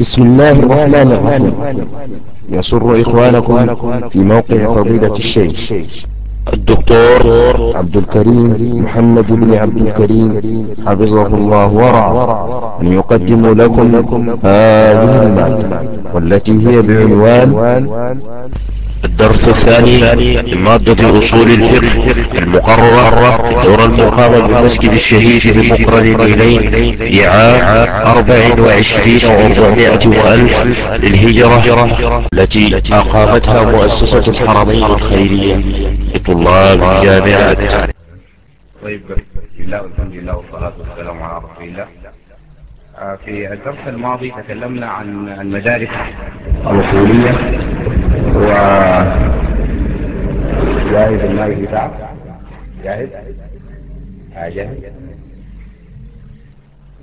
بسم الله الرحمن الرحيم. يسر إخوانكم في موقع فضيلة الشيخ. الدكتور عبد الكريم محمد بن عبد الكريم حفظه الله ورعاه. أن يقدم لكم هذه المادة والتي هي بعنوان الدرس الثاني مادة أصول الفقه المقررة دور المقام بمسجد الشهيد في عام أربع وعشرين وأربعمائة وألف للهجرة التي أقامتها مؤسسة الحرمين الخيرية لطلاب الجامعات طيب بسم الله والحمد لله والصلاة والسلام على رسول الله. آه، في الدرس الماضي تكلمنا عن المدارس الأصولية. و جاهز الماء جاهز آه، جاهز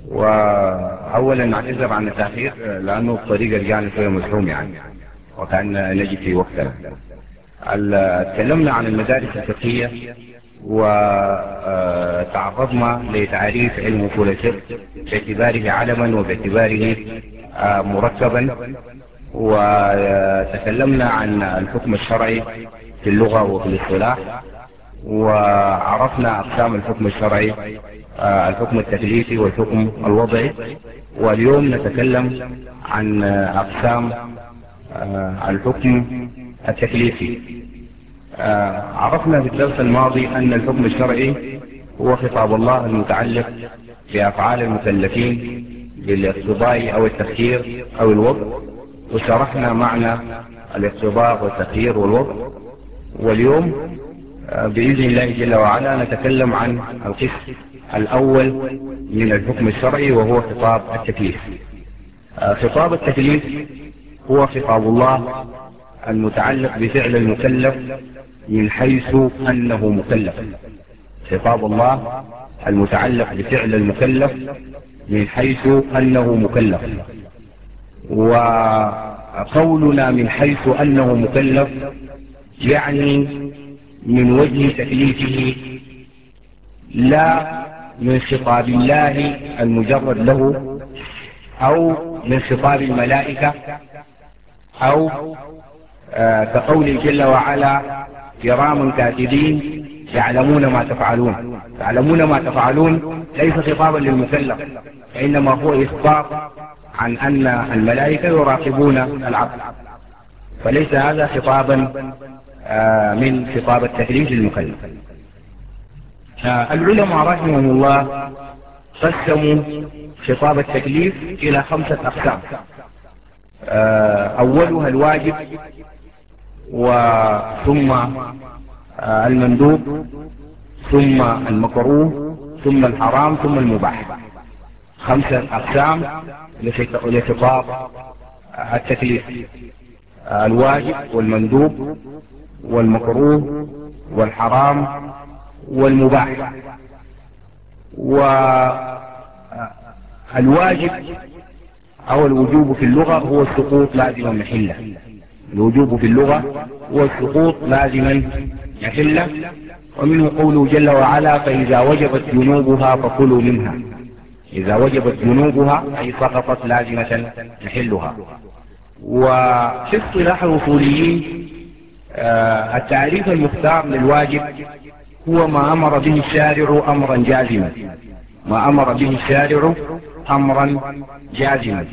وأولا نعتذر عن التأخير آه، لأنه الطريق رجعنا شوية مزحوم يعني وكأن نجي في وقتنا. تكلمنا عن المدارس الفقهية وتعرضنا لتعريف علم أصول الفقه باعتباره علما وباعتباره آه، مركبا. وتكلمنا عن الحكم الشرعي في اللغة وفي الاصطلاح وعرفنا أقسام الحكم الشرعي آه، الحكم التكليفي والحكم الوضعي. واليوم نتكلم عن أقسام آه، الحكم التكليفي. آه، عرفنا في الدرس الماضي أن الحكم الشرعي هو خطاب الله المتعلق بأفعال المكلفين بالإقتضاء أو التخيير أو الوضع. وشرحنا معنى الاقتضاء والتخيير والوضع. واليوم آه، بإذن الله جل وعلا نتكلم عن القسم الأول من الحكم الشرعي وهو خطاب التكليف. آه، خطاب التكليف هو خطاب الله المتعلق بفعل المكلف من حيث أنه مكلف. خطاب الله المتعلق بفعل المكلف من حيث أنه مكلف. وقولنا من حيث أنه مكلف يعني من وجه تكليفه لا من خطاب الله المجرد له أو من خطاب الملائكة أو آه، كقوله جل وعلا كراما كاتبين يعلمون ما تفعلون. يعلمون ما تفعلون ليس خطابا للمكلف إنما هو إخبار عن أن الملائكة يراقبون العبد. فليس هذا خطابا آه، من خطاب التكليف للمكلف العلماء رحمهم الله قسموا خطاب التكليف إلى خمسة أقسام. آه، أولها الواجب وثم آه، المندوب ثم المكروه ثم الحرام ثم المباح. خمسة أقسام لخطاب التكليف. الواجب والمندوب والمكروه والحرام والمباح. والواجب أو الوجوب في اللغة هو السقوط لازما محلة الوجوب في اللغة هو السقوط لازما محلة ومنه قوله جل وعلا فإذا وجبت جنوبها فكلوا منها. إذا وجبت جنوبها أي سقطت لازمة محلها. وفي اصطلاح الوصوليين آه، التعريف المختار للواجب هو ما أمر به الشارع أمرا جازما. ما أمر به الشارع أمرا جازما.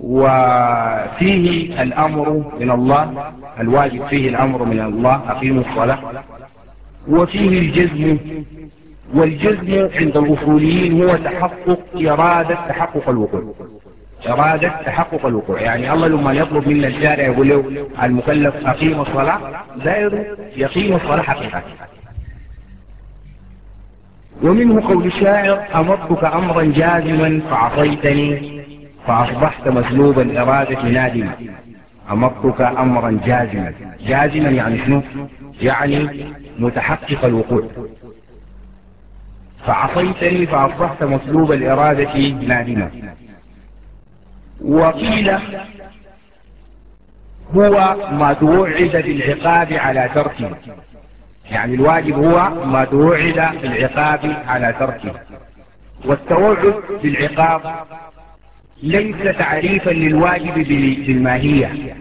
وفيه الأمر من الله الواجب فيه الأمر من الله أقيموا الصلاة. وفيه الجزم والجزم عند الأصوليين هو تحقق إرادة تحقق الوقوع. إرادة تحقق الوقوع. يعني الله لما يطلب منا الشارع يقول له المكلف أقيم الصلاة؟ دائر يقيم الصلاة حقيقة. ومنه قول الشاعر أمرتك أمرا جازما فعصيتني فأصبحت مسلوب الإرادة نادما. أمرتك أمرا جازما. جازما يعني شنو؟ يعني متحقق الوقوع. فعصيتني فأصبحت مسلوب الإرادة نادما. وقيل هو ما توعد بالعقاب على تركه. يعني الواجب هو ما توعد بالعقاب على تركه. والتوعد بالعقاب ليس تعريفا للواجب بالماهية.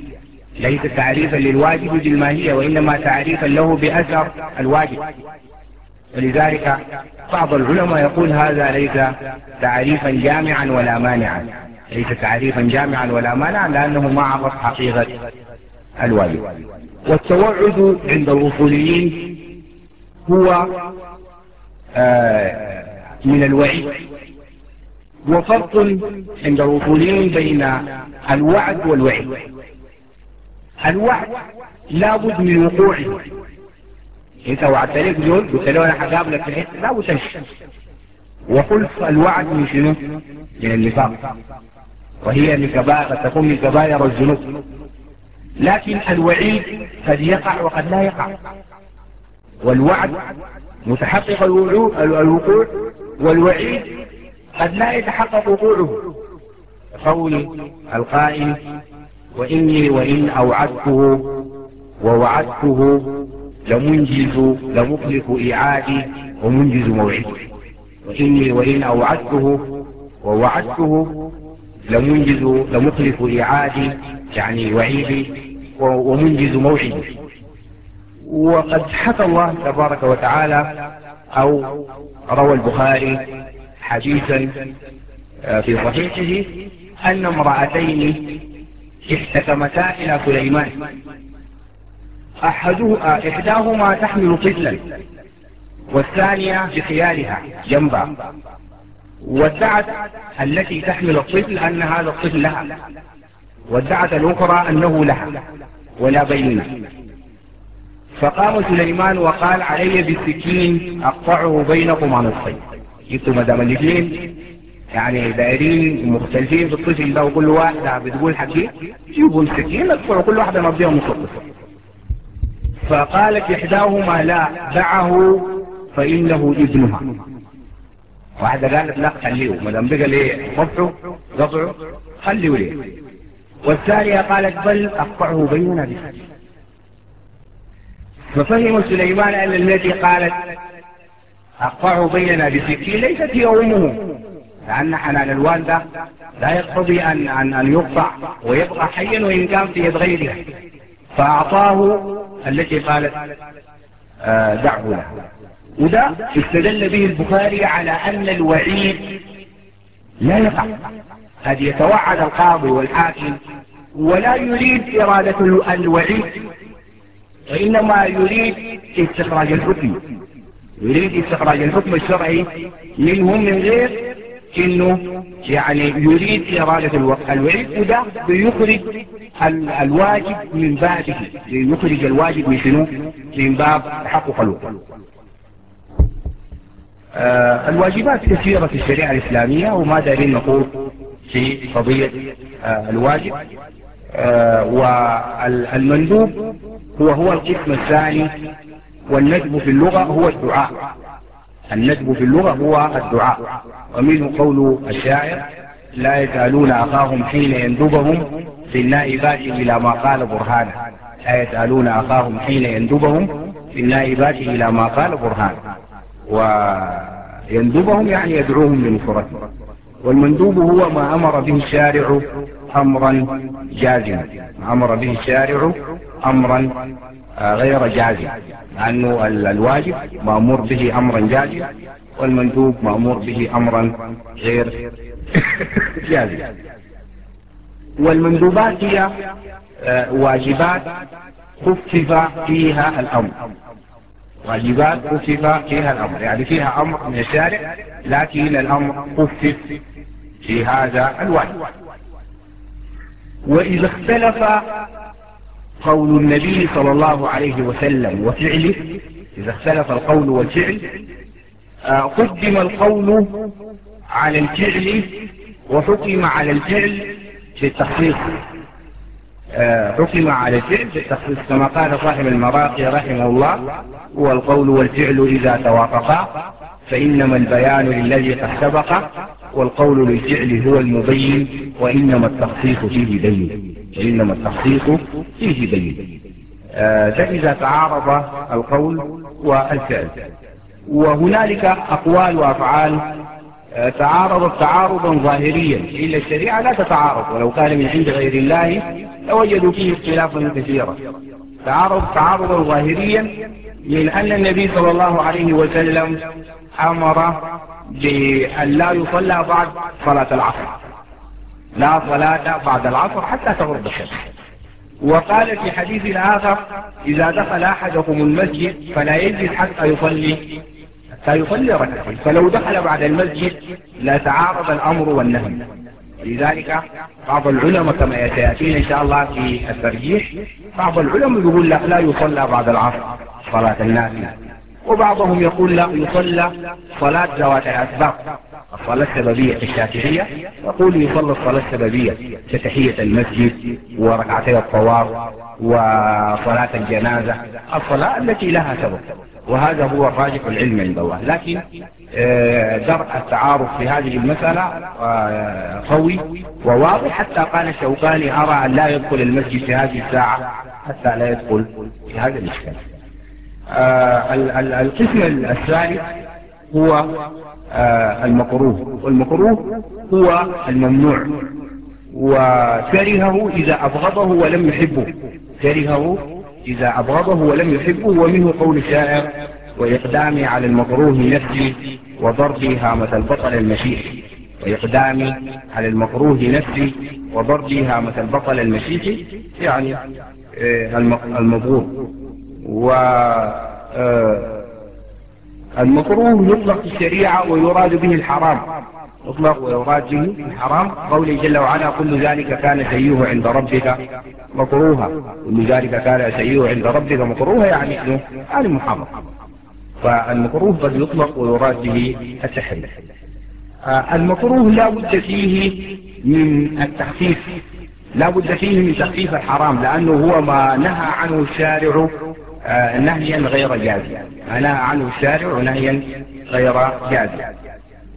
ليس تعريفا للواجب بالماهية وإنما تعريفا له بأثر الواجب. ولذلك بعض العلماء يقول هذا ليس تعريفا جامعا ولا مانعا. ليس تعريفا جامعا ولا مانعا لأنه ما عرف حقيقة الواجب والتوعد عند الوصوليين هو آه من الوعيد وفرق عند الوصوليين بين الوعد والوعيد الوعد لابد من وقوعه. انت وعدت لك زول قلت له أنا حقابلك في حتة لا تمشي وقلت الوعد من شنو؟ من النفاق. وهي من كبائر قد تكون من كبائر الذنوب. لكن الوعيد قد يقع وقد لا يقع. والوعد متحقق الوقوع والوعيد قد لا يتحقق وقوعه. قول القائل وإني وإن أوعدته ووعدته لمنجز لمخلف إيعادي ومنجز موعدي وإني وإن أوعدته ووعدته لمنجز لمخلف إيعادي يعني وعيدي ومنجز موعدي وقد حكى الله تبارك وتعالى أو روى البخاري حديثا في صحيحه أن امرأتين احتكمتا إلى سليمان. أحده إحداهما تحمل طفلا والثانية بخيالها جنبا وادعت التي تحمل الطفل أن هذا الطفل لها وادعت الأخرى أنه لها ولا بيننا. فقام سليمان وقال علي بالسكين أقطعه بينكما نصفين. جبتوا مدام الاثنين يعني دائرين مختلفين في الطفل ده وكل واحدة بتقول حكي جيبوا السكين أقطعوا كل واحدة نبديها نصف فقالت إحداهما لا دعه فإنه ابنها. واحدة قالت لا خليه ما دام بقى ليه؟ قطعه قطعه خليه ليه؟ والثانية قالت بل أقطعه بيننا بسكين ففهم سليمان أن التي قالت أقطعه بيننا بسكين ليست هي أمه لأن حنان الوالدة لا يقتضي أن, أن, أن يقطع ويبقى حيا وإن كان في يد غيرها. فأعطاه التي قالت آه له وده استدل به البخاري على أن الوعيد لا يقع. قد يتوعد القاضي والحاكم ولا يريد إرادة الوعيد وإنما يريد استخراج الحكم. يريد استخراج الحكم الشرعي منهم من غير انه يعني يريد إرادة الوعيد وده بيخرج الواجب من بابه يخرج الواجب من شنو؟ من باب تحقق الوقت آه الواجبات كثيرة في الشريعة الإسلامية وما دارين نقول في قضية آه الواجب. آه والمندوب هو هو القسم الثاني والندب في اللغة هو الدعاء. الندب في اللغة هو الدعاء. ومنه قول الشاعر لا يسألون أخاهم حين يندبهم في النائبات إلى ما قال برهانه لا يسألون أخاهم حين يندبهم في النائبات إلى ما قال برهانه ويندبهم يعني يدعوهم لنصرته. والمندوب هو ما أمر به الشارع أمرا جازما. ما أمر به الشارع أمرا غير جازم. لأنه الواجب مأمور به أمرا جازم والمندوب مأمور به أمرا غير جازم. والمندوبات هي واجبات خفف فيها الأمر. واجبات خفف فيها الأمر. يعني فيها أمر من الشارع لكن الأمر خفف في هذا الواجب. وإذا اختلف قول النبي صلى الله عليه وسلم وفعله إذا اختلف القول والفعل قدم القول على الفعل وحكم على الفعل في التخصيص. حكم على الفعل في التخصيص كما قال صاحب المراقي رحمه الله هو القول والفعل إذا توافقا فإنما البيان للذي قد سبق والقول للفعل هو المبين وإنما التخصيص فيه دين. وإنما التخصيص فيه دين. فإذا تعارض القول والفعل. وهنالك أقوال وأفعال تعارضت تعارضا ظاهريا. إلا الشريعة لا تتعارض. ولو كان من عند غير الله لوجدوا فيه اختلافا كثيرا. تعارض تعارضا ظاهريا من أن النبي صلى الله عليه وسلم أمر بأن لا يصلى بعد صلاة العصر. لا صلاة بعد العصر حتى تغرب الشمس. وقال في حديث آخر إذا دخل أحدكم المسجد فلا يجلس حتى يصلي حتى يصلي ركعتين. فلو دخل بعد المسجد لا تعارض الأمر والنهي. لذلك بعض العلماء كما سيأتينا إن شاء الله في الترجيح بعض العلماء يقول لا, لا يصلى بعد العصر صلاة الناس وبعضهم يقول لا يصلى صلاة ذوات الأسباب الصلاة السببية الشافعية يقول يصلى الصلاة السببية كتحية المسجد وركعتي الطواف وصلاة الجنازة الصلاة التي لها سبب وهذا هو الراجح العلم عند الله. لكن درء التعارف في هذه المسألة قوي وواضح. حتى قال الشوكاني أرى أن لا يدخل المسجد في هذه الساعة حتى لا يدخل في هذا الإشكال القسم الثالث هو المكروه. والمكروه هو الممنوع. وكرهه إذا أبغضه ولم يحبه. كرهه إذا أبغضه ولم يحبه. ومنه قول الشاعر وإقدامي على المكروه نفسي وضربي هامة البطل المشيح وإقدامي على المكروه نفسي وضربي هامة البطل المشيح يعني المبغوض. و المكروه يطلق في الشريعة ويراد به الحرام. يطلق ويراد به الحرام. قوله جل وعلا كل ذلك كان سيئه عند ربك مكروها. كل ذلك كان سيئه عند ربك مكروها يعني إنه يعني محرم فالمكروه قد يطلق ويراد به التحريم. المكروه لا بد فيه من التخفيف. لا بد فيه من تخفيف الحرام لأنه هو ما نهى عنه الشارع نهيا غير جازم نهى عنه الشارع نهيا غير جازم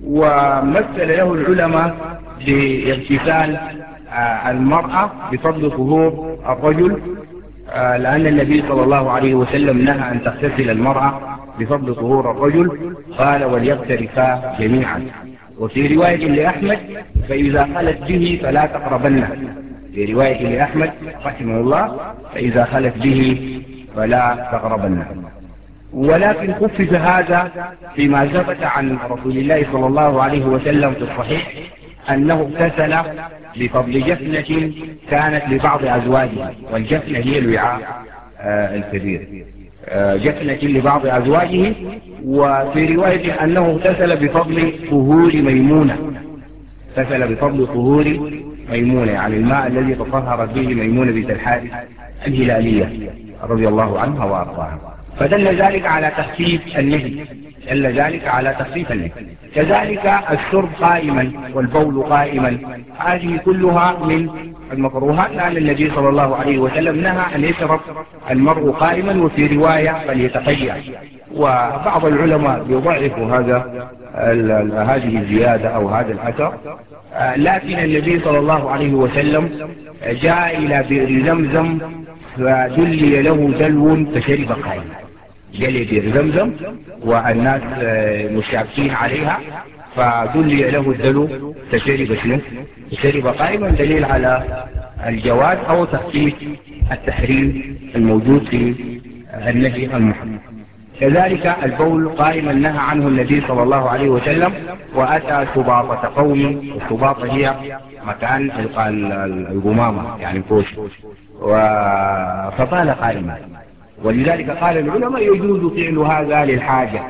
ومثل له العلماء باغتسال المرأة بفضل ظهور الرجل لأن النبي صلى الله عليه وسلم نهى أن تغتسل المرأة بفضل ظهور الرجل قال وليغترفا جميعا. وفي رواية لأحمد فإذا خلت به فلا تقربنه في رواية لأحمد رحمه الله فإذا خلت به فلا تقربنه ولكن خفف هذا فيما ثبت عن رسول الله صلى الله عليه وسلم في الصحيح أنه اغتسل بفضل جفنة كانت لبعض أزواجه والجفنة هي الوعاء الكبير. جفنة لبعض أزواجه وفي رواية أنه اغتسل بفضل طهور ميمونة. اغتسل بفضل طهور ميمونة يعني الماء الذي تطهرت به ميمونة بنت الحارث الهلالية. رضي الله عنها وأرضاها. فدل ذلك على تخفيف النهي. دل ذلك على تخفيف النهي. كذلك الشرب قائما والبول قائما. هذه كلها من المكروهات لأن النبي صلى الله عليه وسلم نهى أن يشرب المرء قائما وفي رواية فليتقيأ. وبعض العلماء يضعفوا هذا هذه الزيادة أو هذا الأثر. لكن النبي صلى الله عليه وسلم جاء إلى بئر زمزم فدلي له دلو فشرب قائما جلي زمزم والناس مشابكين عليها. فدلي له الدلو فشرب شنو؟ شرب قائما. دليل على الجواز أو تخفيف التحريم الموجود في النهي المحرم. كذلك البول قائما نهى عنه النبي صلى الله عليه وسلم وأتى سباطة قوم السباطة هي مكان القمامة يعني كوش فقال قائما. ولذلك قال العلماء يجوز فعل هذا للحاجة.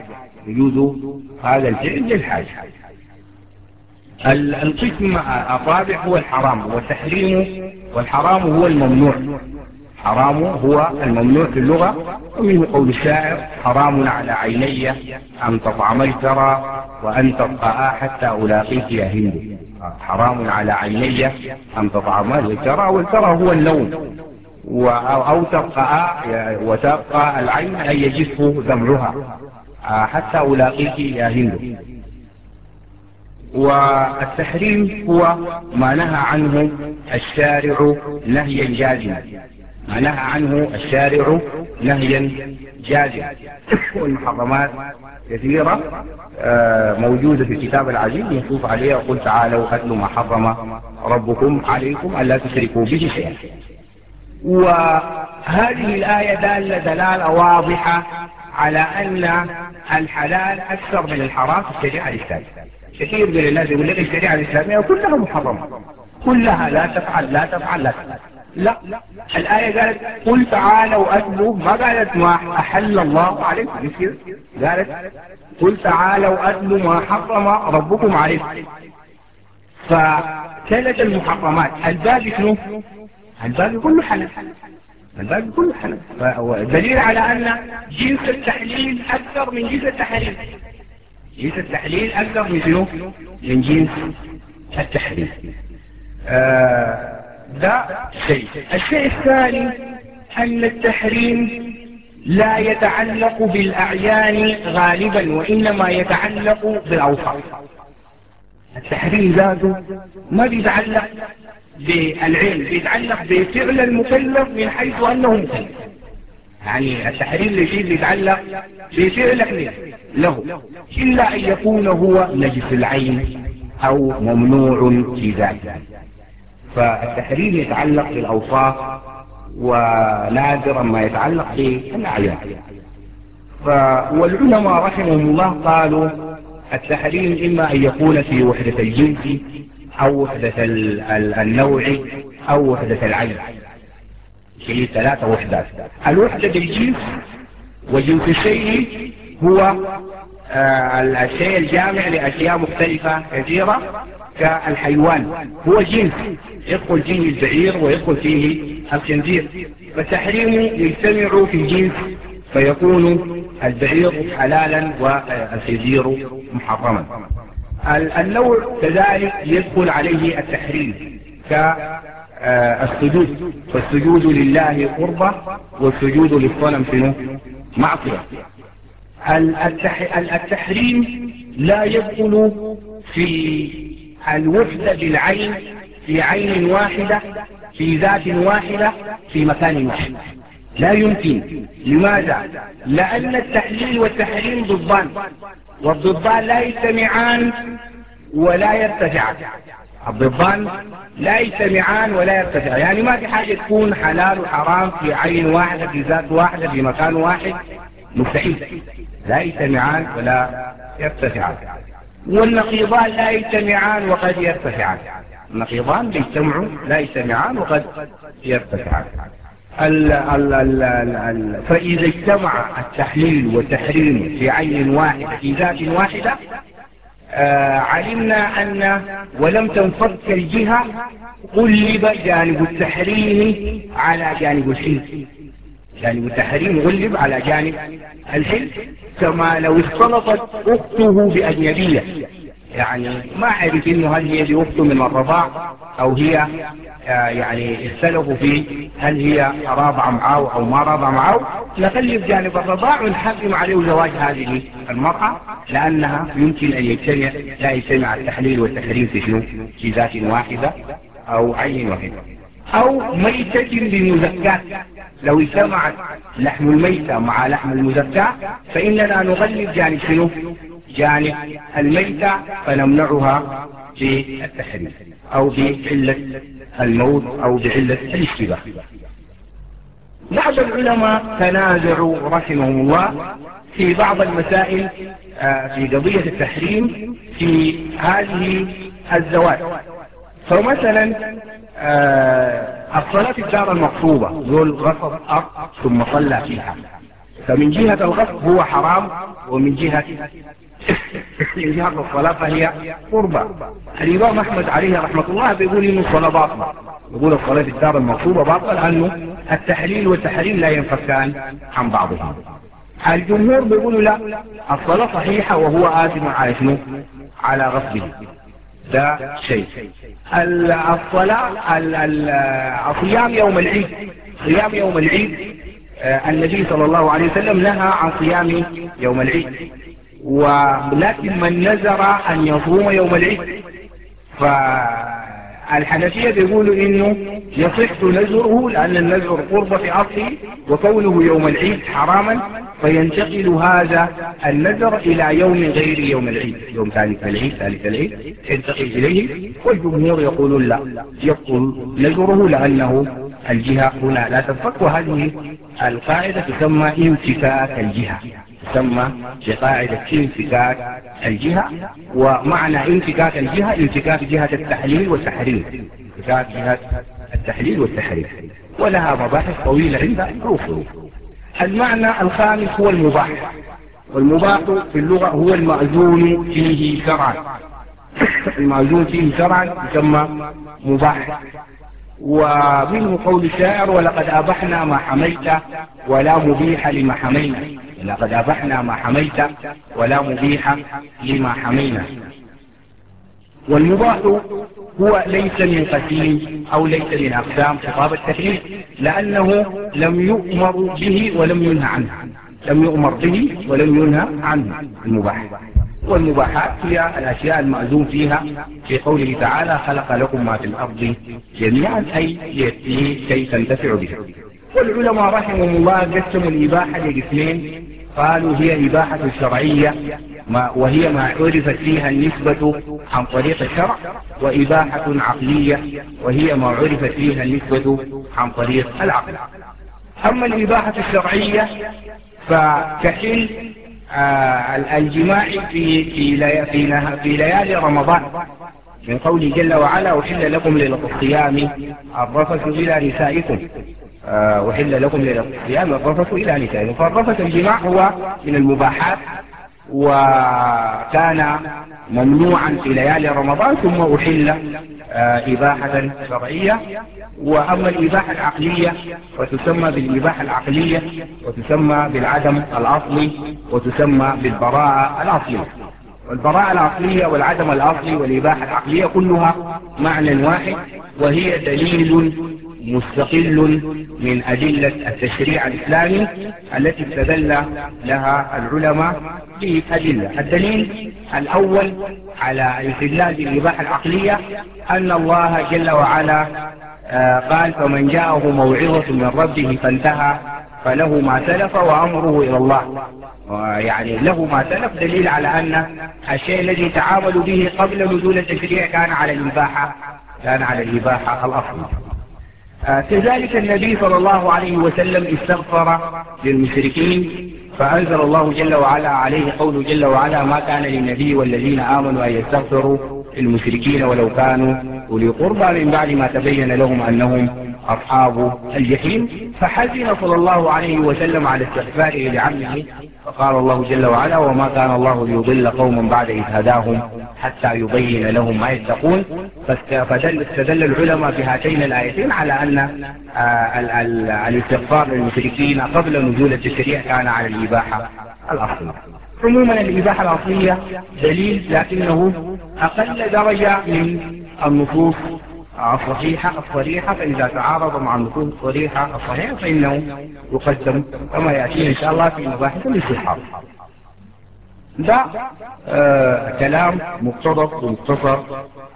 يجوز هذا الفعل للحاجة. القسم الرابع هو الحرام والتحريم والحرام هو الممنوع. حرام هو الممنوع في اللغة ومنه قول الشاعر حرام على عيني أن تطعم الثرى وأن تبقى حتى ألاقيك يا هند. حرام على عيني أن تطعم الثرى والثرى هو النوم أو تبقى وتبقى العين أن يجف دمعها حتى ألاقيك يا هند. والتحريم هو ما نهى عنه الشارع نهيا جازما. ما نهى عنه الشارع نهيا جازما. والمحرمات كثيرة آه، موجودة في الكتاب العزيز منصوص عليها قل تعالوا أتلوا ما حرم ربكم عليكم ألا تشركوا به شيئا. وهذه الآية دالة دلالة واضحة على أن الحلال أكثر من الحرام في الشريعة الإسلامية. كثير من الناس يقول لك الشريعة الإسلامية كلها محرمة. كلها لا تفعل لا تفعل لا تفعل. لا. الآية قالت قل تعالوا أتلوا ما قالت ما أحل الله عليكم؟ كثير قالت قل تعالوا أتلوا ما حرم ربكم عليكم. فكانت المحرمات. الباقي شنو؟ الباقي كله حلال. الباقي كله حلال. دليل على أن جنس التحليل أكثر من جنس التحليل جنس التحليل أكثر من شنو؟ من جنس التحليل آه ده شيء. الشيء الثاني أن التحريم لا يتعلق بالأعيان غالبا وإنما يتعلق بالأوصاف. التحريم ذاته ما بيتعلق بالعلم بيتعلق بفعل المكلف من حيث أنه مكلف. يعني التحريم الذي بيتعلق بفعل له إلا أن يكون هو نجس العين أو ممنوع في ذاته. فالتحريم يتعلق بالأوصاف ونادرا ما يتعلق بالأعيان. والعلماء رحمهم الله قالوا التحريم إما أن يكون في وحدة الجنس أو وحدة النوع أو وحدة العين. في ثلاثة وحدات. الوحدة الجنس وجنس الشيء هو آه، الشيء الجامع لأشياء مختلفة كثيرة كالحيوان هو جنس يدخل فيه البعير ويدخل فيه الخنزير. فتحريمه يجتمع في الجنس فيكون البعير حلالا والخنزير محرما. النوع كذلك يدخل عليه التحريم كالسجود فالسجود لله قربة والسجود للصنم شنو معصية. التحريم لا يدخل في الوحدة بالعين في عين واحدة في ذات واحدة في مكان واحد. لا يمكن. لماذا؟ لأن التحليل والتحريم ضدان. والضدان لا يجتمعان ولا يرتفعان الضدان لا يجتمعان ولا يرتفعان يعني ما في حاجة تكون حلال وحرام في عين واحدة في ذات واحدة في مكان واحد. مستحيل. لا يجتمعان ولا يرتفعان والنقيضان لا يجتمعان وقد يرتفعان. النقيضان بيجتمعوا لا يجتمعان وقد يرتفعان. ال ال ال ال فإذا اجتمع التحليل والتحريم في عين واحدة في ذات واحدة آه علمنا أن ولم تنفك الجهة قلب جانب التحريم على جانب الحلف جانب التحريم غلب على جانب الحلف كما لو اختلطت أخته بأجنبية. يعني ما عرف إنه هل هي دي اخته من الرضاع أو هي آه يعني اختلفوا في هل هي رابعة معه أو ما رابعة معه. نخلي بجانب الرضاع ونحكم عليه زواج هذه المرأة لأنها يمكن أن يجتمع لا يجتمع التحليل والتحريم في شنو؟ في ذات واحدة أو عين واحدة. أو ميتة بمزكاة. لو اجتمعت لحم الميتة مع لحم المزكاة فإننا نغلب جانب شنو؟ جانب الميتة فنمنعها بالتحريم أو بعلة الموت أو بعلة الاشتباه. بعض العلماء تنازعوا رحمهم الله في بعض المسائل آه، في قضية التحريم في هذه الزواج فمثلا آه، الصلاة الدار المقصوبة يقول غصب أرض ثم صلى فيها. فمن جهة الغصب هو حرام ومن جهة من جهة الصلاة فهي قربة. الإمام أحمد عليه رحمة الله بيقول إنه الصلاة باطلة. يقول الصلاة الدار المقصوبة باطلة لأنه التحليل والتحريم لا ينفكان عن بعضهم. الجمهور بيقولوا لا الصلاة صحيحة وهو آثم على شنو؟ على غصبه. ده شيء الصلاة الصيام يوم العيد. صيام يوم العيد آه، النبي صلى الله عليه وسلم نهى عن صيام يوم العيد. ولكن من نذر أن يصوم يوم العيد فالحنفية بيقولوا إنه يصح نذره لأن النذر قرب في أصله وكونه يوم العيد حراما. فينتقل هذا النذر إلى يوم غير يوم العيد. يوم ثالث العيد ثالث العيد. ينتقل إليه والجمهور يقولون لا. يبطل نذره لأنه الجهة هنا لا تنفك وهذه القاعدة تسمى انفكاك الجهة. تسمى بقاعدة انفكاك الجهة ومعنى انفكاك الجهة انفكاك جهة التحليل والتحريم انفكاك جهة التحليل والتحريم ولها مباحث طويلة عند الأصول المعنى الخامس هو المباح والمباح في اللغة هو المأذون فيه شرعا. المأذون فيه شرعا يسمى مباح ومنه قول الشاعر ولقد أبحنا ما حميت ولا مبيح لما حمينا. لقد أبحنا ما حميت ولا مبيح لما حمينا. والمباح هو ليس من قسيم أو ليس من أقسام خطاب التكليف لأنه لم يؤمر به ولم ينهى عنه. لم يؤمر به ولم ينهى عنه المباح. والمباحات هي الأشياء المأذون فيها. في قوله تعالى خلق لكم ما في الأرض جميعا أي كي تنتفعوا به. والعلماء رحمهم الله قسموا الإباحة لقسمين. قالوا هي إباحة شرعية ما وهي ما عرفت فيها النسبة عن طريق الشرع وإباحة عقلية وهي ما عرفت فيها النسبة عن طريق العقل. أما الإباحة الشرعية فكحل آه الجماع في في في, في ليالي رمضان. من قوله جل وعلا أحل لكم ليلة الصيام الرفث إلى نسائكم. أحل لكم ليلة الصيام الرفث إلى نسائكم فالرفث الجماع هو من المباحات وكان ممنوعا في ليالي رمضان ثم أحل آه إباحة شرعية. وأما الإباحة العقلية وتسمى بالإباحة العقلية وتسمى بالعدم الأصلي وتسمى بالبراءة الأصلية. والبراءة العقلية والعدم الأصلي والإباحة العقلية كلها معنى واحد وهي دليل مستقل من أدلة التشريع الإسلامي التي استدل لها العلماء بأدلة. الدليل الأول على استدلال بالإباحة العقلية أن الله جل وعلا قال فمن جاءه موعظة من ربه فانتهى فله ما سلف وأمره إلى الله. يعني له ما سلف دليل على أن الشيء الذي تعاملوا به قبل نزول التشريع كان على الإباحة كان على الإباحة الأصل كذلك النبي صلى الله عليه وسلم استغفر للمشركين فأنزل الله جل وعلا عليه قوله جل وعلا ما كان للنبي والذين آمنوا أن يستغفروا المشركين ولو كانوا أولي قربى من بعد ما تبين لهم أنهم أصحاب الجحيم فحزن صلى الله عليه وسلم على استغفاره لعمه فقال الله جل وعلا وما كان الله ليضل قوما بعد إذ هداهم حتى يبين لهم ما يتقون. فدل استدل العلماء بهاتين الآيتين على أن الاستغفار للمشركين قبل نزول التشريع كان على الإباحة الأصلية. عموما الإباحة الأصلية دليل لكنه أقل درجة من النصوص الصحيحة الصريحة. فإذا تعارض مع النصوص الصريحة الصحيحة فإنه يقدم كما يأتي إن شاء الله في مباحث الاستحاب ده آه كلام مقتضب ومقتصر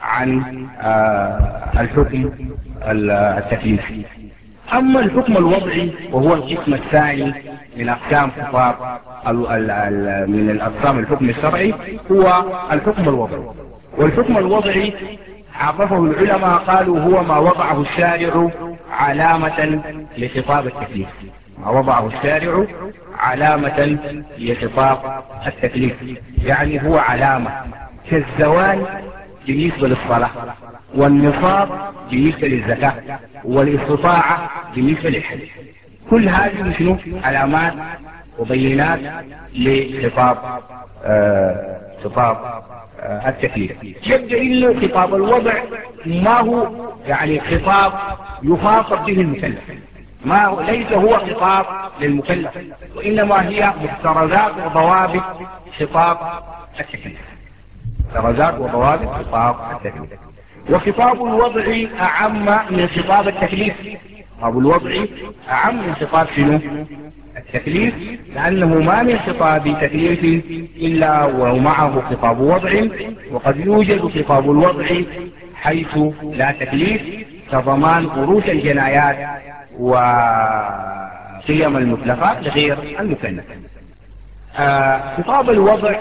عن آه الحكم التكليفي. أما الحكم الوضعي وهو القسم الثاني من أقسام خطاب من الأقسام الحكم الشرعي هو الحكم الوضعي. والحكم الوضعي عرفه العلماء قالوا هو ما وضعه الشارع علامة لخطاب التكليف. وضعه الشارع علامة لخطاب التكليف. يعني هو علامة كالزوال بالنسبة للصلاة والنصاب بالنسبة للزكاة والاستطاعة بالنسبة للحج. كل هذه شنو؟ علامات وبينات لخطاب آه خطاب آه التكليف. يبدأ انه خطاب الوضع ما هو يعني خطاب يخاطب به المكلف. ما ليس هو خطاب للمكلف وإنما هي مفترضات وضوابط خطاب التكليف. مفترضات وضوابط خطاب التكليف. وخطاب الوضع أعم من خطاب التكليف. خطاب الوضع أعم من خطاب شنو؟ التكليف لأنه ما من خطاب تكليف إلا ومعه خطاب وضع وقد يوجد خطاب الوضع حيث لا تكليف كضمان قروش الجنايات وقيم المطلقات لغير المكلف. آه، خطاب الوضع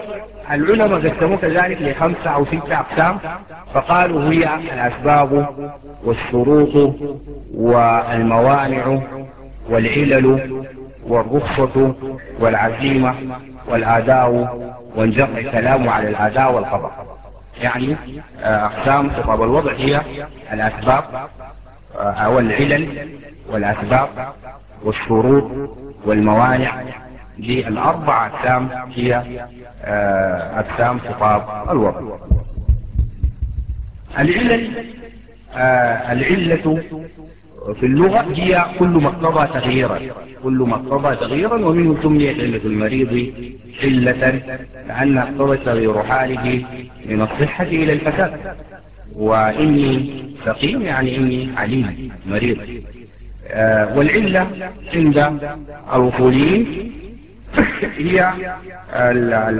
العلماء قسموه كذلك لخمسة أو ستة أقسام فقالوا هي الأسباب والشروط والموانع والعلل والرخصة والعزيمة والآداء وانجر الكلام على الآداء والقضاء يعني آه، أقسام خطاب الوضع هي الأسباب آه، أو العلل والأسباب والشروط والموانع دي الأربع أقسام هي آه، أقسام خطاب الوضع. العلل العلة في اللغة هي كل ما اقتضى تغييرا كل ما اقتضى تغييرا ومنه سميت علة المريض علة لأن اقتضى تغيير حاله من الصحة إلى الفساد. وإني سقيم يعني إني عليم مريض. آه والعلة عند الوصوليين هي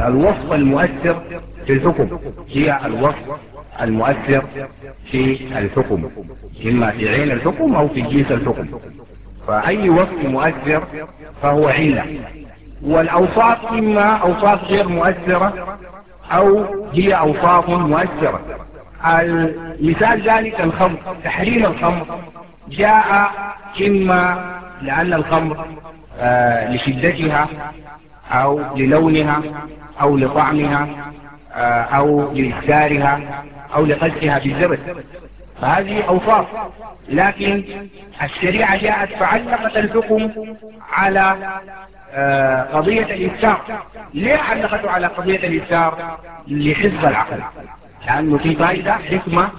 الوصف المؤثر في الحكم. هي الوصف المؤثر في الحكم. إما في عين الحكم أو في جنس الحكم. فأي وصف مؤثر فهو علة. والأوصاف إما أوصاف غير مؤثرة أو هي أوصاف مؤثرة. المثال ذلك الخمر تحريم الخمر. جاء إما لأن الخمر آه لشدتها أو للونها أو لطعمها آه أو لإسكارها أو لقلتها بالزبد فهذه أوصاف. لكن الشريعة جاءت فعلقت الحكم على آه قضية الإسكار ليه علقته على قضية الإسكار لحفظ العقل. لأنه في فائدة حكمة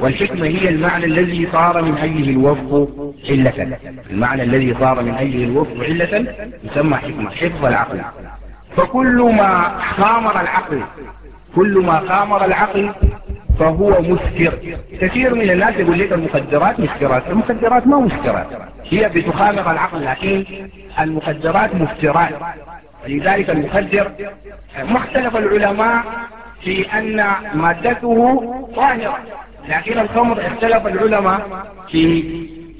والحكمة هي المعنى الذي صار من أجله الوصف علة. المعنى الذي صار من أجله الوصف علة يسمى حكمة حفظ العقل. فكل ما خامر العقل كل ما خامر العقل فهو مسكر. كثير من الناس يقول لك المخدرات مسكرات المخدرات ما مسكرات. هي بتخامر العقل لكن المخدرات مفترات. ولذلك المخدر مختلف العلماء في أن مادته طاهرة. لكن الخمر اختلف العلماء في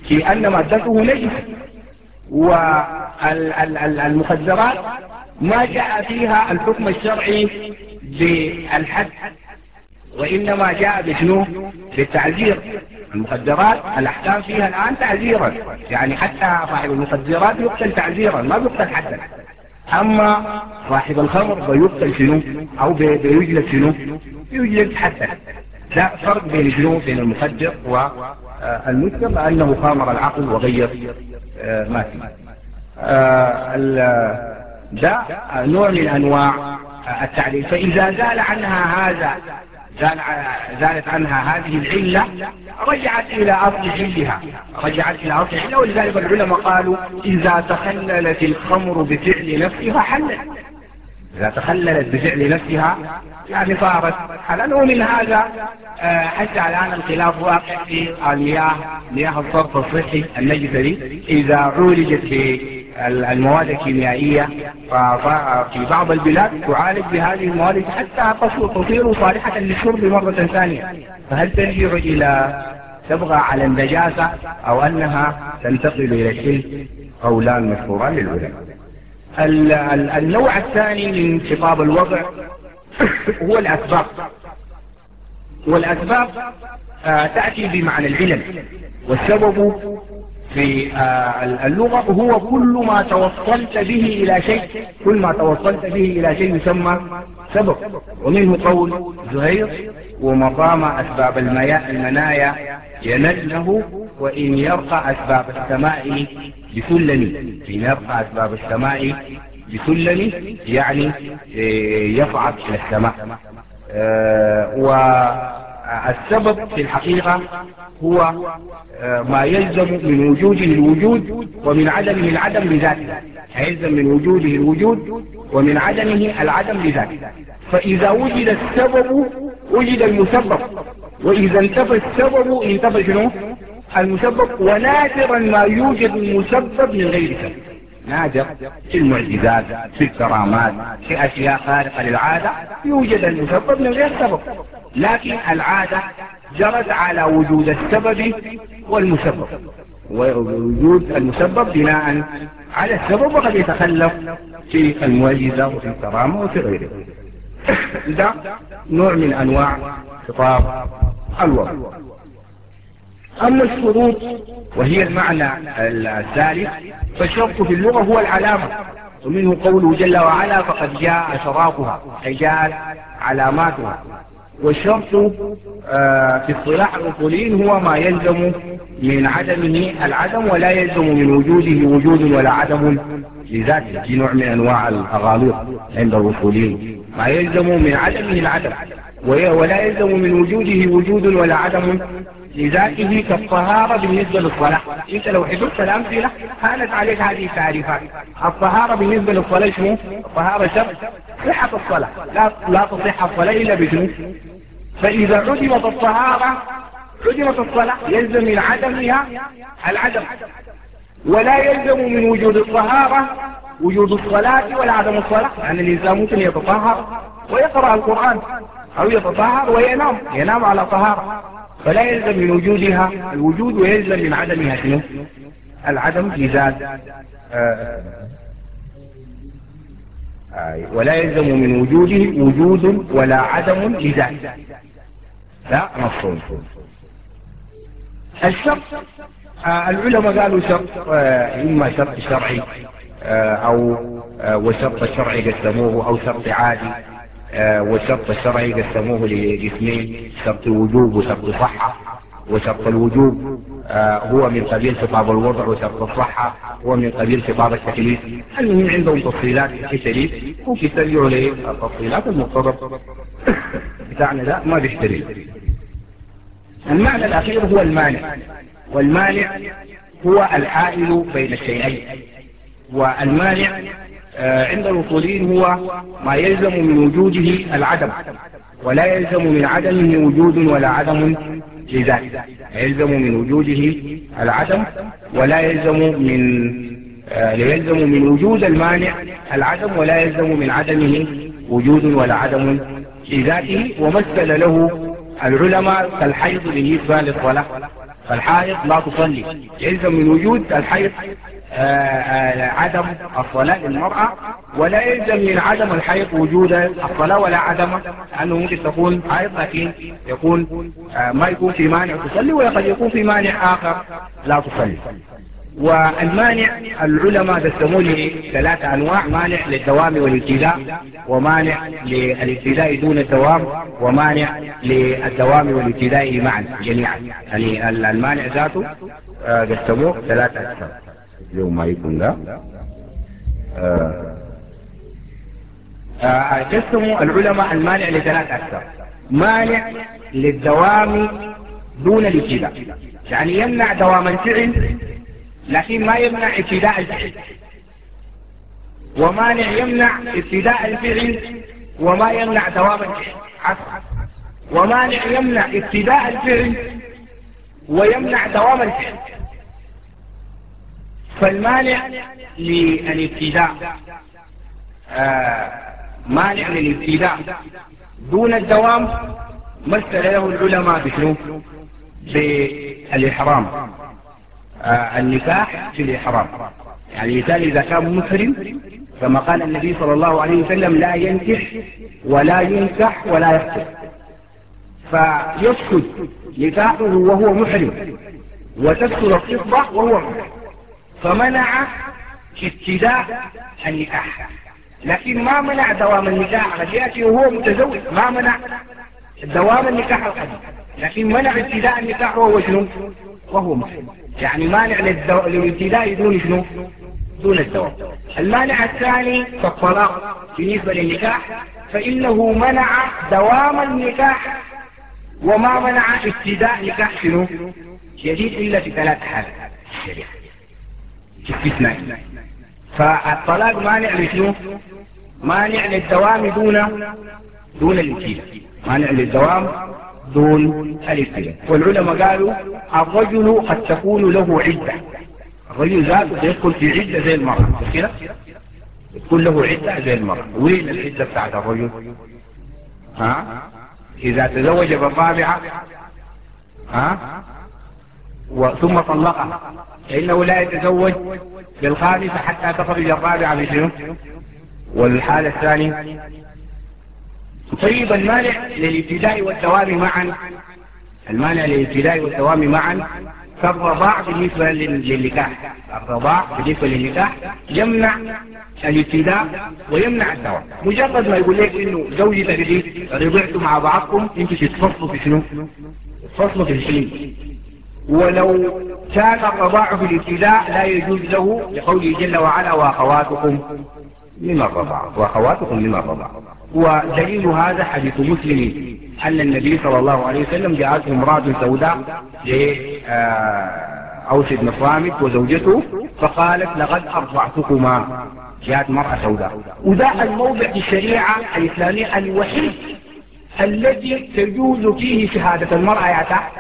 في أن مادته نجس والمخدرات ما جاء فيها الحكم الشرعي بالحد وإنما جاء بشنو؟ بالتعذير المخدرات الأحكام فيها الآن تعذيرا. يعني حتى صاحب المخدرات يقتل تعذيرا ما بيقتل حدا. أما صاحب الخمر بيقتل شنو؟ أو بيجلد شنو؟ يجلد حدا. لا فرق بين شنو بين المخدر والمسكر لأنه خامر العقل وغير ما فيه. ده نوع من أنواع التعليل فإذا زال عنها هذا زال زالت عنها هذه العلة رجعت إلى أصل علها رجعت إلى أصل علها ولذلك العلماء قالوا إذا تخللت الخمر بفعل نفسها حلت. إذا تخللت بفعل نفسها يعني صارت. حلال ومن هذا حتى الآن الخلاف واقع في المياه مياه الصرف الصحي النجسة إذا عولجت المواد الكيميائية في بعض البلاد تعالج بهذه المواد حتى تصير صالحة للشرب مرة ثانية. فهل ترجع إلى تبغى على النجاسة أو أنها تنتقل إلى الشرك قولان مشهوران للعلماء النوع الثاني من خطاب الوضع هو الأسباب. والأسباب آه تأتي بمعنى العلم. والسبب في آه اللغة هو كل ما توصلت به إلى شيء كل ما توصلت به إلى شيء يسمى سبب. ومنه قول زهير ومقام أسباب المياه المنايا ينله وإن يرقى أسباب السماء بسلم إن يرقى أسباب السماء بسلم يعني يصعد إلى السماء. والسبب في الحقيقة هو ما يلزم من وجوده الوجود ومن عدمه العدم لذاته يلزم من وجوده الوجود ومن عدمه العدم لذاته فإذا وجد السبب وجد المسبب. وإذا انتفى السبب انتفى شنو؟ المسبب. ونادرا ما يوجد المسبب من غير سبب. نادر في المعجزات في الكرامات في أشياء خارقة للعادة يوجد المسبب من غير سبب لكن العادة جرت على وجود السبب والمسبب. ووجود المسبب بناء على السبب وقد يتخلف في المعجزة وفي الكرامة وفي غيره. ده نوع من أنواع خطاب الوضع. أما الشروط وهي المعنى الثالث فالشرط في اللغة هو العلامة ومنه قوله جل وعلا فقد جاء شرافها أي علاماتها. والشرط آه، في اصطلاح الأصوليين هو ما يلزم من عدمه العدم ولا يلزم من وجوده وجود ولا عدم لذاته في نوع من أنواع الأغاليط عند الأصوليين. ما يلزم من عدمه العدم ولا يلزم من وجوده وجود ولا عدم لذاته كالطهارة بالنسبة للصلاة. انت لو حدثت الأمثلة كانت عليك هذه التعريفات. الطهارة بالنسبة للصلاة شنو؟ الطهارة شرط صحة الصلاة. لا, لا تصح الصلاة إلا بشنو؟ فإذا عدمت الطهارة عدمت الصلاة يلزم من عدمها العدم. ولا يلزم من وجود الطهارة وجود الصلاة ولا عدم الصلاة يعني الإنسان ممكن يتطهر. ويقرأ القرآن. أو يتطهر وينام ينام على طهارة فلا يلزم من وجودها الوجود ويلزم من عدمها شنو؟ العدم لذات آه، آه، ولا يلزم من وجوده وجود ولا عدم لذات لا مفهوم. الشرط آه، العلماء قالوا شرط إما شرط شرعي أو وشرط الشرعي قسموه أو شرط عادي. آه، والشرط الشرعي قسموه لقسمين شرط وجوب وشرط صحة وشرط الوجوب آه، هو من قبيل خطاب الوضع وشرط الصحة هو من قبيل خطاب التكليف. المهم عندهم تفصيلات كثيرة ممكن ترجعوا للتفصيلات المقتضى بتاعنا لا ما بيحترم المعنى الأخير هو المانع. والمانع هو الحائل بين الشيئين. والمانع آه، عند الوصولين هو ما يلزم من وجوده العدم ولا يلزم من عدمه وجود ولا عدم لذلك يلزم من وجوده العدم ولا يلزم من آه، يلزم من وجود المانع العدم ولا يلزم من عدمه وجود ولا عدم لذاته. ومثل له العلماء كالحيض بالنسبة للصلاة. فالحائض لا تصلي. يلزم من وجود الحيض آه، آه، عدم الصلاة للمرأة ولا يلزم من عدم الحيض وجود الصلاة ولا عدم أنه ممكن تكون حيض لكن يكون آه، ما يكون في مانع تصلي وقد يكون في مانع آخر لا تصلي. والمانع العلماء قسموه لثلاثة أنواع مانع للدوام والابتداء ومانع للابتداء دون الدوام ومانع للدوام والابتداء معا جميعا. يعني المانع ذاته قسموه ثلاثة أقسام. اليوم ما يكون لا. قسموا العلماء المانع لثلاث أكثر مانع للدوام دون الابتداء. يعني يمنع دوام الفعل لكن ما يمنع ابتداء الفعل. ومانع يمنع ابتداء الفعل وما يمنع دوام الفعل. ومانع يمنع ابتداء الفعل ويمنع دوام الفعل. فالمانع للابتداء آه مانع للابتداء دون الدوام مثل له العلماء بشنو؟ بالإحرام. النكاح في الإحرام. يعني مثال إذا كان محرم كما قال النبي صلى الله عليه وسلم لا ينكح ولا ينكح ولا يخطب فيسكت نكاحه وهو محرم وتسكت الخطبة وهو محرم. فمنع ابتداء النكاح. لكن ما منع دوام النكاح قد يأتي وهو متزوج. ما منع دوام النكاح القديم. لكن منع ابتداء النكاح وهو شنو؟ وهو محرم. يعني مانع للابتداء دون شنو؟ دون الدوام المانع الثاني فالطلاق بالنسبة للنكاح فإنه منع دوام النكاح وما منع ابتداء نكاح شنو؟ جديد إلا في ثلاث حالات. الشريعة استثناء فالطلاق مانع لشنو؟ مانع للدوام دون دون الابتلاء مانع للدوام دون الابتلاء والعلماء قالوا الرجل قد تكون له عدة. الرجل ذاته يدخل في عدة زي المرأة. كده تكون له عدة زي المرأة. وين العدة بتاعت الرجل؟ ها؟ إذا تزوج بالرابعة ها؟ ثم طلقها. فإنه لا يتزوج بالخامسة حتى تخرج الرابعة بشنو؟ والحالة الثانية طيب المانع للابتداء والدوام معا. المانع للابتداء والدوام معا. كالرضاع بالنسبة للنكاح. الرضاع بالنسبة للنكاح يمنع الابتداء ويمنع الدوام. مجرد ما يقول لك إنه زوجتك دي رضعتوا مع بعضكم أنتوا تتفصلوا في شنو؟ تتفصلوا في الحين ولو كان الرضاع في الابتداء لا يجوز له لقوله جل وعلا وأخواتكم من الرضاع. وأخواتكم من الرضاع. ودليل هذا حديث مسلم. أن النبي صلى الله عليه وسلم جاءته امرأة سوداء لأوس بن صامت وزوجته فقالت لقد أرضعتكما. جاءت مرأة سوداء. وذا الموضع في الشريعة الإسلامية الوحيد الذي تجوز فيه شهادة المرأة يا تحت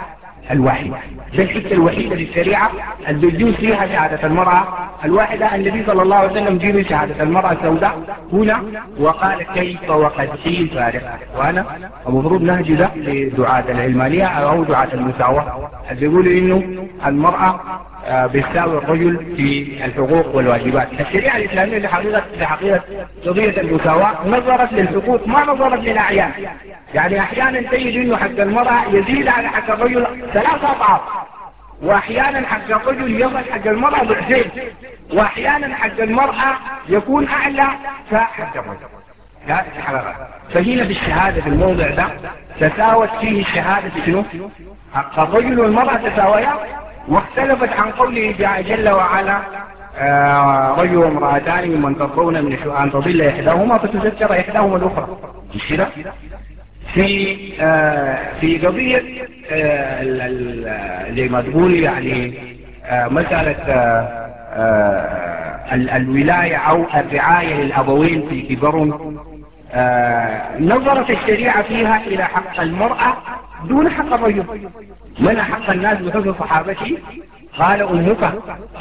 الواحدة ده الحته الوحيدة في الشريعة اللي يجوز فيها شهادة المرأة. الواحدة النبي صلى الله عليه وسلم جيب شهادة المرأة السوداء هنا وقال كيف وقد قيل فارقة وأنا المفروض نهجد لدعاة العلمانية أو دعاة المساواة. اللي بيقولوا إنه المرأة آه، بيساوي الرجل في الحقوق والواجبات. الشريعة الإسلامية لحقيقة لحقيقة قضية المساواة نظرت للحقوق ما نظرت للأعيان. يعني أحيانا تجد إنه حق المرأة يزيد على حق الرجل ثلاثة أضعاف وأحيانا حق الرجل يصل حق المرأة ضعفين وأحيانا حق المرأة يكون أعلى فحق الرجل فهنا في الشهادة في الموضع ده تساوت فيه الشهادة في شنو؟ حق الرجل والمرأة تساويا واختلفت عن قوله جل وعلا آه رجل وامرأتان ممن ترضون من أن تضل إحداهما فتذكر إحداهما الأخرى مش كده؟ في آه في قضية آه اللي ما تقول يعني آه مسألة الولاية أو الرعاية للأبوين في كبرهم. نظرت الشريعة فيها إلى حق المرأة دون حق الرجل. من حق الناس بحسن صحابته؟ قال أمك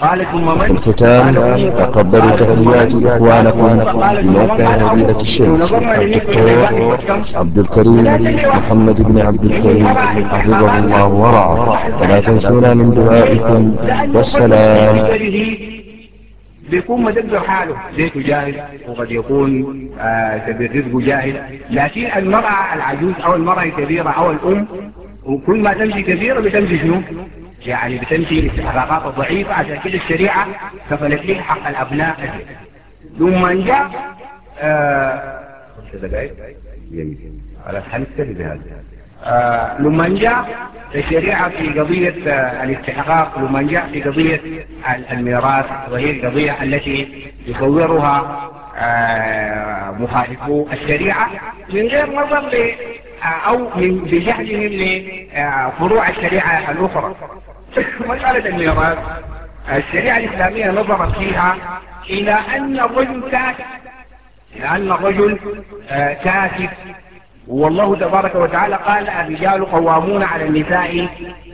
قال ثم من الختام تقبلوا تحيات إخوانكم. في موقع هدية الشمس الدكتور عبد الكريم محمد بن عبد الكريم حفظه الله ورعاه. ولا تنسونا من دعائكم والسلام. بيكون مدبر حاله. زيته جاهز وقد يكون آه رزقه جاهز لكن المرأة العجوز أو المرأة الكبيرة أو الأم وكل ما تمشي كبيرة بتمشي شنو؟ يعني بتمشي استحقاقات ضعيفة عشان كده الشريعة كفلت ليه حق الأبناء لما جاء آه على حنكتب بهذا آه لما جاء الشريعة في قضية آه الاستحقاق لما جاء في قضية الميراث وهي القضية التي يصورها آه مخالفو الشريعة من غير نظر ل أو من بجهلهم لفروع الشريعة الأخرى. مسألة الميراث الشريعة الإسلامية نظرت فيها إلى أن الرجل كاتب إلى أن الرجل كاتب والله تبارك وتعالى قال الرجال قوامون على النساء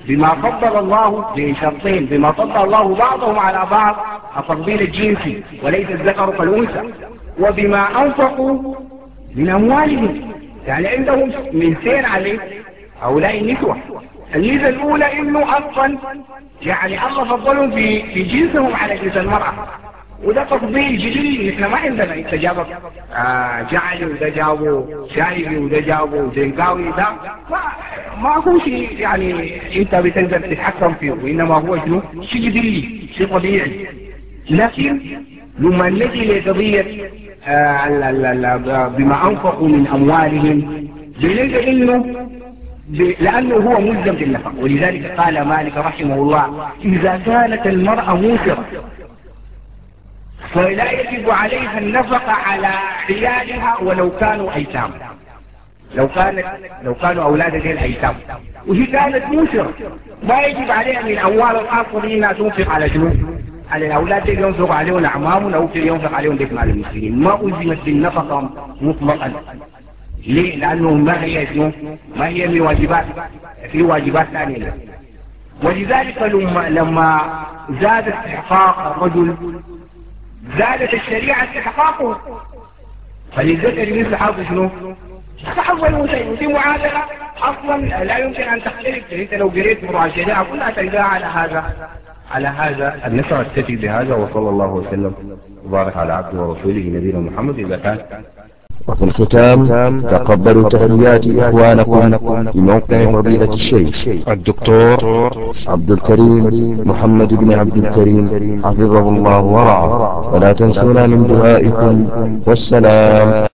بما فضل الله بشرطين بما فضل الله بعضهم على بعض التفضيل الجنسي وليس الذكر كالأنثى وبما أنفقوا من أموالهم. يعني عندهم من سين عليه هؤلاء النسوة. الميزة الأولى إنه أصلا يعني الله فضلهم في في جنسهم على جنس المرأة. وده تفضيل جديد إحنا ما عندنا. انت جابك آه جعلي وده جابه شايبي وده جابه دنقاوي ده ما, هو شيء يعني أنت بتقدر تتحكم فيه وإنما هو شنو؟ شيء جديد شيء طبيعي. لكن لما نجي لقضية آه بما أنفقوا من أموالهم بنلقى إنه لأنه هو ملزم بالنفق. ولذلك قال مالك رحمه الله إذا كانت المرأة موسرة فلا يجب عليها النفقة على عيالها ولو كانوا أيتام. لو كانت لو كانوا أولاد غير أيتام. وهي كانت موسرة. ما يجب عليها من أموال الآخرين أنها تنفق على شنو؟ على الأولاد دي ينفق عليهم أعمامهم أو ينفق عليهم بيت مال المسلمين. ما ألزمت بالنفقة مطلقا. ليه؟ لأنه ما هي شنو؟ ما هي من واجبات في واجبات ثانية. ولذلك لما لما زاد استحقاق الرجل زادت الشريعة استحقاقه. فللذكر مثل حظ شنو؟ تحول شيء ودي معادلة أصلا لا يمكن أن تختلف. أنت لو قريت موضوع الشريعة كلها تلقاها على هذا. على هذا. النشر اكتفي بهذا وصلى الله وسلم وبارك على عبده ورسوله نبينا محمد. إذا كان وفي الختام تقبلوا تحيات إخوانكم في موقع فضيلة الشيخ الدكتور عبد الكريم محمد بن عبد الكريم حفظه الله ورعاه. ولا تنسونا من دعائكم. والسلام.